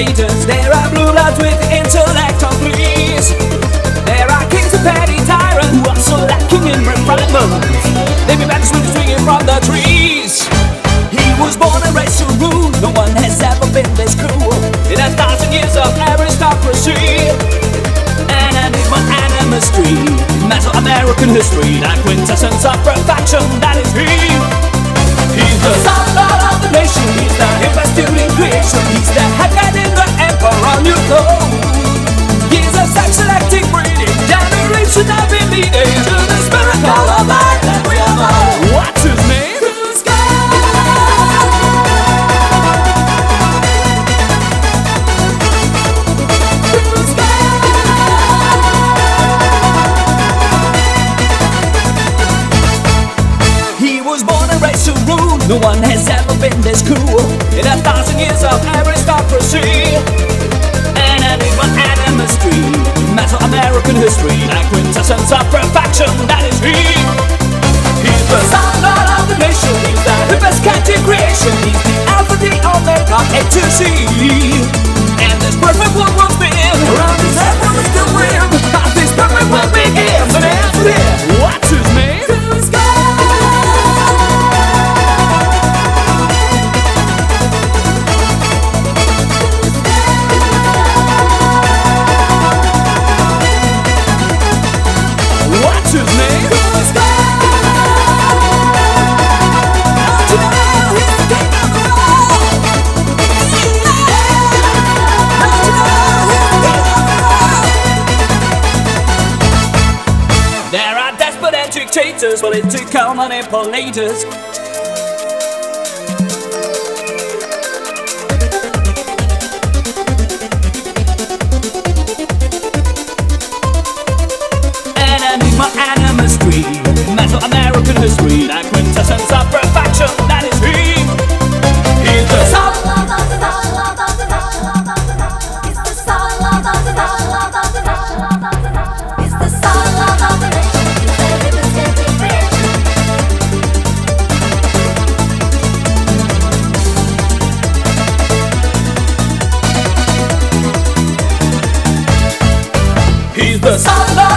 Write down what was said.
status. There are blue bloods with intellect on fleas. There are kings and petty tyrants who are so lacking in refinement. They be banished with swinging from the trees. He was born and raised to rule. No one has ever been this cruel in a thousand years of aristocracy. An enigma and a history, the quintessence of perfection. That is he. He's the son of No one has ever been this cool in a thousand years of aristocracy. An enigma and a mystery, Mesoamerican history, the quintessence of perfection. That is he. And dictators, political manipulators. An enigma and a mystery, Mesoamerican history, the quintessence of perfection. He's